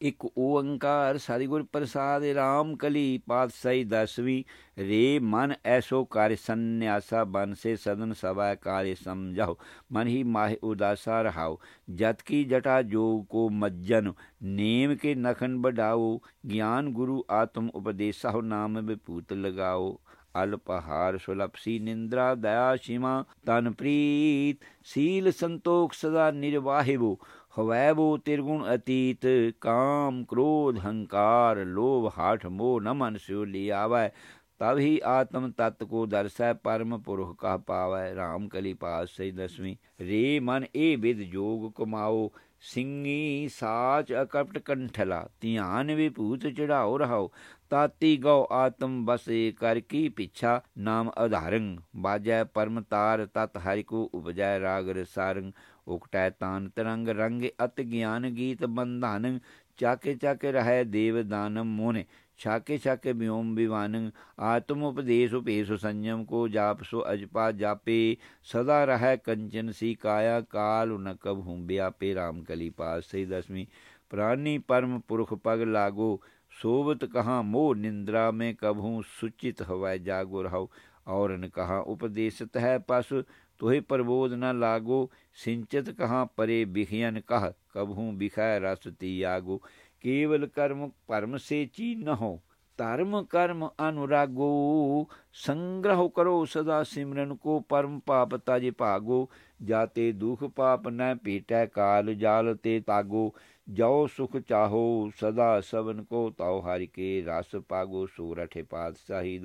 ਇਕ ਓੰਕਾਰ ਸਤਿਗੁਰ ਪ੍ਰਸਾਦ ਰਾਮ ਕਲੀ ਪਾਤਸ਼ਾਹੀ ਦਸਵੀ, ਰੇ ਮਨ ਐਸੋ ਕਰ ਸੰਨਿਆਸਾ, ਬਨ ਸੇ ਸਦਨ ਸਵਾ ਕਾਰੇ ਸਮਝਾਉ ਮਨ ਹੀ ਮਾਹਿ ਉਦਾਸਾ ਰਹਾਓ, ਜਤ ਕੀ ਜਟਾ ਜੋਗ ਕੋ ਮੱਜਨ, ਨੇਮ ਕੇ ਨਖਨ ਬਡਾਓ ਗਿਆਨ ਗੁਰੂ ਆਤਮ ਉਪਦੇਸਾਹੁ ਨਾਮ ਵਿਪੂਤ ਲਗਾਓ ਅਲਪਹਾਰ ਸੁਲਪਸੀ ਨਿੰਦਰਾ, ਦਇਆ ਸ਼ਿਮਾ, ਤਨ ਪ੍ਰੀਤ, ਸੀਲ ਸੰਤੋਖ ਸਦਾ ਨਿਰਵਾਹਿਬੋ ਹਵੈਵੋ ਤਿਰਗੁਣ ਅਤੀਤ, ਕਾਮ, ਕ੍ਰੋਧ, ਹੰਕਾਰ, ਲੋਭ, ਹਾਠ, ਮੋਹ, ਨ ਮਨ ਸਿਉ ਲਿਆਵੈ ਤਬ ਹੀ ਆਤਮ ਤਤ ਕੋ ਦਰਸੈ, ਪਰਮ ਪੁਰਖ ਕਾ ਪਾਵੈ। RAM ਕਲੀ ਪਾਸ ਸਹੀ ਦਸਵੀਂ, ਰੇ ਮਨ ਇਹ ਵਿਦ ਜੋਗ ਕਮਾਓ ਸਿੰਘੀ ਸਾਚ ਅਕਪਟ ਕੰਠਲਾ, ਧਿਆਨ ਵਿਭੂਤ ਚੜਾਓ ਰਹਾਓ, ਤਾਤੀ ਗਉ ਆਤਮ ਬਸੇ ਕਰ ਕੀ ਪਿਛਾ, ਨਾਮ ਆਧਾਰੰ ਬਾਜੈ ਪਰਮ ਤਾਰ ਤਤ ਹਰਿ ਕੋ ਉਪਜੈ ਰਾਗ ਰਸਾਰੰ ਉਕਟੈ ਤਾਨ ਤਰੰਗ ਰੰਗ ਅਤ ਗਿਆਨ ਗੀਤ ਬੰਧਨ ਚਾਕੇ ਚਾਕੇ ਰਹਿ ਦੇਵ ਦਾਨਮ ਮੋਨੇ ਛਾਕੇ ਛਾਕੇ ਬਿਓਮ ਵਿਵਾਨੰ ਆਤਮ ਉਪਦੇਸ਼ ਉਪੇਸ਼ ਸੰਜਮ ਕੋ ਜਾਪ ਸੋ ਅਜਪਾ ਜਾਪੇ ਸਦਾ ਰਹਿ ਕੰਚਨ ਸੀ ਕਾਇਆ ਕਾਲ ਨ ਕਬ ਹੂੰ ਬਿਆਪੇ ਰਾਮ ਕਲੀ ਪਾਸ ਸਹੀ ਦਸਵੀਂ ਪ੍ਰਾਨੀ ਪਰਮ ਪੁਰਖ ਪਗ ਲਾਗੋ सोवत कहाँ मोह निंद्रा में कभू सुचित हवै जागो रहो और न कहा उपदेशत है पस तुहे प्रबोध न लागो सिंचित कहाँ परे बिखयन कह कभू बिखय रस त्यागो केवल कर्म परम से ची न हो धर्म कर्म अनुरागो संग्रह करो सदा सिमरन को परम पाप ताजे भागो जाते दुख पाप न पीटै काल जाल ते तागो जाओ सुख चाहो सदा सबन को ताओ हरि के रस पागो सूरठ पातशाही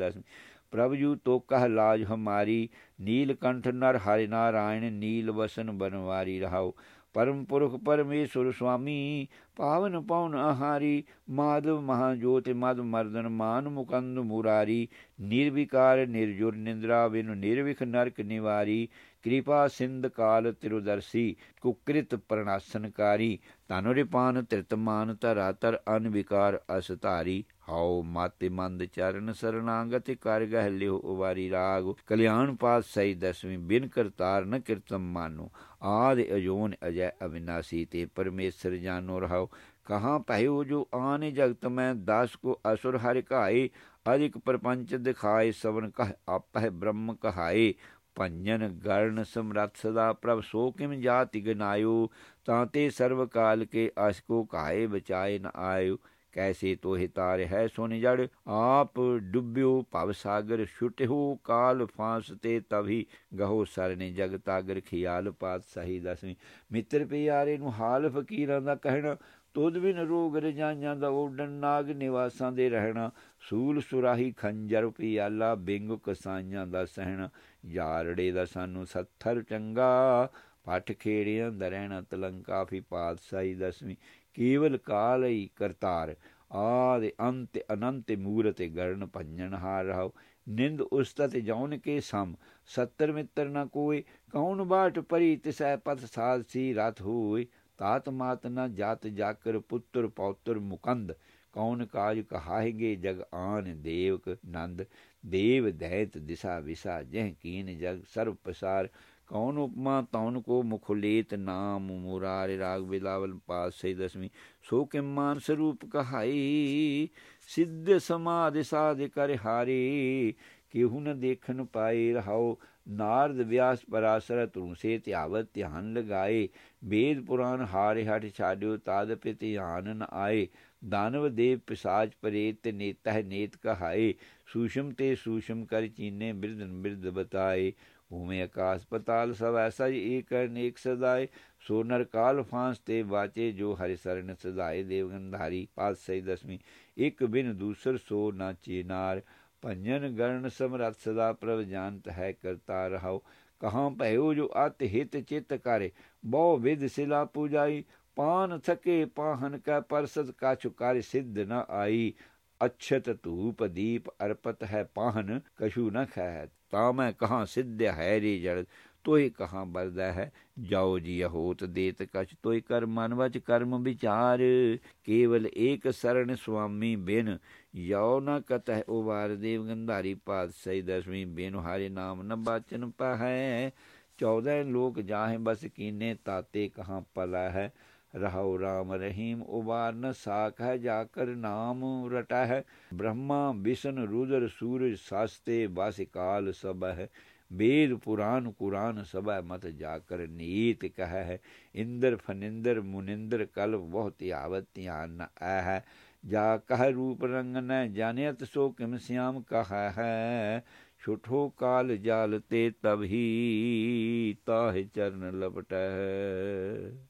ਪ੍ਰਭ ਜੂ ਤੋ ਕਹ ਲਾਜ ਹਮਾਰੀ ਨੀਲਕੰਠ ਨਰ ਹਰਿ ਨਾਰਾਇਣ, ਨੀਲ ਵਸਨ ਬਨਵਾਰੀ ਰਹਾਓ ਪਰਮ ਪੁਰਖ ਪਰਮੇਸ਼ਰ ਸੁਆਮੀ ਪਾਵਨ ਪਉਨ ਆਹਾਰੀ, ਮਾਧਵ ਮਹਾਜੋਤ ਮਾਧਵ ਮਰਦਨ ਮਾਨ ਮੁਕੰਦ ਮੁਰਾਰੀ, ਨਿਰਵਿਕਾਰ ਨਿਰਜੁਰ ਨਿੰਦਰਾ ਬਿਨ ਨਿਰਵਿਖ ਨਰਕ ਨਿਵਾਰੀ, ਕਿਰਪਾ ਸਿੰਧ ਕਾਲ ਤਿਰੁਦਰਸੀ, ਕੁਕ੍ਰਿਤ ਪ੍ਰਣਾਸਨਕਾਰੀ ਤਨੁ ਰਿਪਾਨ ਤ੍ਰਿਤਮਾਨ ਧਰਾ ਤਰ ਅਨਵਿਕਾਰ ਅਸਧਾਰੀ ਹਾਉ ਮਾਤੇ ਮੰਦ ਚਰਨ ਸਰਣਾਗਤ ਕਰ ਗਹਿ ਲਿਓ ਉਵਾਰੀ ਰਾਗ, ਕਲਿਆਣ ਪਾਤ ਸਈ ਦਸਵੀਂ ਬਿਨ ਕਰਤਾਰ ਨ ਕਿਰਤਮ ਮਾਨੋ, ਆਦ ਅਜੋਨ ਅਜੈ ਅਵਿਨਾਸੀ, ਤੇ ਪਰਮੇਸ਼ਰ ਜਾਨੋ ਰਹਾ ਰਹਾਓ ਕਹਾਂ ਪਹਿਓ ਜੋ ਆਨੇ ਜਗਤ ਮੈਂ ਦਾਸ ਕੋ ਅਸੁਰ ਹਰਿ ਕਾਏ ਅਧਿਕ ਪਰਪੰਚ ਦਿਖਾਏ ਸਵਨ ਕਹ ਆਪਹਿ ਬ੍ਰਹਮ ਕਹਾਏ। ਪੰਜਨ ਗਰਨ ਸਮਰਥ ਸਦਾ ਪ੍ਰਭ ਸੋ ਕਿਮ ਜਾਤਿ ਗਨਾਇਓ ਤਾਂਤੇ ਸਰਵ ਕਾਲ ਕੇ ਅਸ ਕੋ ਕਾਏ ਬਚਾਏ ਨ ਆਇਓ। ਕੈਸੇ ਤੋਹਿ ਤਾਰ ਹੈ ਸੁਨ ਜੜ, ਆਪ ਡੁੱਬਿਓ ਭਵ ਸਾਗਰ ਛੁਟਿਓ ਕਾਲ ਫਾਂਸ ਤੇ ਤਵੀ, ਗਹੋ ਸਰਨੇ ਜਗ ਤਾਗਰ ਖਿਆਲ ਪਾਤ ਸਹੀ ਦਸਵੀਂ। ਮਿੱਤਰ ਪਿਆਰੇ ਨੂੰ ਹਾਲ ਫਕੀਰਾਂ ਦਾ ਕਹਿਣਾ, ਤੁਧ ਬਿਨ ਰੋਗ ਰਜਾਈਆਂ ਦਾ ਉਡਣ ਨਾਗ ਨਿਵਾਸਾਂ ਦੇ ਰਹਿਣਾ। ਸੂਲ ਸੁਰਾਹੀ ਖੰਜਰ ਪਿਆਲਾ ਬਿੰਗ ਕਸਾਈਆਂ ਦਾ ਸਹਿਣਾ। ਯਾਰੜੇ ਦਾ ਸਾਨੂੰ ਸੱਥਰ ਚੰਗਾ, ਪੱਠ ਖੇੜਿਆਂ ਦਾ ਰਹਿਣਾ ਤਲੰਕਾ ਫੀ ਪਾਤਸ਼ਾਹੀ ਦਸਵੀਂ। ਕੇਵਲ ਕਾਲ ਹੀ ਕਰਤਾਰ, ਆਦਿ ਅੰਤ ਅਨੰਤ ਮੂਰਤ ਗਰਨ ਭੰਜਨ ਹਾਰ ਰਹਾਓ ਨਿੰਦ ਉਸਤਤ ਜੌਨ ਕੇ ਸਮ, ਸੱਤਰ ਮਿੱਤਰ ਨ ਕੋਈ ਕੌਣ ਬਾਟ ਪਰੀ ਤਿਸੈ ਪਤ ਸਾਧ ਸੀ ਰਤ ਹੋਈ ਤਾਤ ਮਾਤ ਨ ਜਾਤ ਜਾਕਰ ਪੁੱਤਰ ਪੌਤਰ ਮੁਕੰਦ ਕੌਣ ਕਾਜ ਕਹਾਹਗੇ ਜਗ ਆਨ ਦੇਵਕ ਨੰਦ। ਦੇਵ ਦੈਤ ਦਿਸ਼ਾ ਵਿਸਾ, ਜਹ ਕੀਨ ਜਗ ਸਰਬ ਪਸਾਰ ਕੌਣ ਉਪਮਾ? ਤੌਨ ਕੋ ਮੁਖਲੇਤ ਨਾਮ, ਮੁਰਾਰੇ ਰਾਗ ਬਿਲਾਵਲ ਪਾਸ ਸੇ ਦਸਵੀਂ। ਸੋ ਕੇ ਮਾਨ ਸਰੂਪ ਕਹਾਈ? ਸਿੱਧ ਸਮਾਧਿ ਸਾਧ ਕਰ ਹਾਰੇ। ਕਿਹੂ ਨ ਦੇਖਨ ਪਾਏ ਰਹਾਓ ਨਾਰਦ ਵਿਆਸ ਪਰਾਸਰ ਤੁਮਸੇ ਧਿਆਵਤ ਧਿਆਨ ਲਗਾਏ। ਵੇਦ ਪੁਰਾਨ ਹਾਰੇ ਹਟ ਛਾੜਿਓ ਤਾਦ ਪਿ ਧਿਆਨ ਨ ਆਏ। ਦਾਨਵ ਦੇਵ ਪਿਸਾਚ ਪਰੇਤ ਨੇਤਹ ਨੇਤ ਕਹਾਏ। ਸੂਸ਼ਮ ਤੇ ਸੂਸ਼ਮ ਕਰ ਚੀਨੇ ਬਿਰਦਨ ਬਿਰਦ ਬਤਾਏ। ਭੂਮੇ ਆਕਾਸ਼ ਪਤਾਲ ਸਭ ਐਸਾ ਹੀ ਏਕ ਅਨੇਕ ਸਦਾਏ, ਸੋ ਨਰ ਕਾਲ ਫਾਂਸ ਤੇ ਵਾਚੇ ਜੋ ਹਰਿ ਸਰਨ ਸਦਾਏ ਦੇਵਗੰਧਾਰੀ ਪਾਸ ਦਸਵੀਂ। ਇੱਕ ਬਿਨ ਦੂਸਰ ਸੋ ਨਾ ਚੇਨਾਰ, ਭੰਜਨ ਗਰਨ ਸਮਰਥ ਸਦਾ ਪ੍ਰਭ ਜਾਣਤ ਹੈ ਕਰਤਾ ਰਹਾਓ ਕਹਾਂ ਭਇਓ ਜੋ ਅਤ ਹਿਤ ਚਿਤ ਕਰੇ, ਬਹੁ ਵਿਦ ਸਿਲਾ ਪੂਜਾਈ। ਪਾਨ ਥਕੇ ਪਾਹਨ ਕੈ ਪਰਸਦ ਕਾਛੁ ਕਾਰਿ ਸਿੱਧ ਨ ਆਈ। ਅਛਤ ਧੂਪ ਦੀਪ ਅਰਪਤ ਹੈ ਪਾਹਨ ਕਸ਼ੂ ਨ ਖੈ ਤਾ ਮੈਂ ਕਹਾਂ ਸਿੱਧ ਹੈ ਰੇ ਜੜ ਤੋਈ ਕਹਾਂ ਬਰਦਾ ਹੈ, ਜਾਓ ਜੀ ਹੋਤ ਦੇਤ ਕਛ, ਤੋਈ ਕਰ ਮਨ ਵਚ ਕਰਮ ਵਿਚਾਰ, ਕੇਵਲ ਏਕ ਸਰਣ ਸੁਆਮੀ ਬਿਨ ਯੋ ਨ ਕਤਹਿ ਉਵਾਰ ਦੇਵ ਗੰਧਾਰੀ ਪਾਤਸ਼ਾਹੀ ਦਸਵੀਂ ਬਿਨ, ਹਾਰੇ ਨਾਮ ਨ ਬਾਚਨ ਪਹੈ, ਚੌਦਹ ਲੋਕ ਜਾਹੇ ਬਸ ਕੀਨੇ, ਤਾਤੇ ਕਹਾਂ ਪਲਾ ਹੈ रहो राम रहीम उबार न साख है जाकर नाम रटा है ब्रह्मा विष्णु रुद्र सूरज शास्ते बासिकाल सब है वेद पुराण कुरान सब मत जाकर नीत कह है इंद्र फनिंद्र मुनिंद्र कल बहुत आवत न है जा कह रूप रंग न जानियत सो किम श्याम कह है छुठो काल जालते तब ही ताह चरण लपट है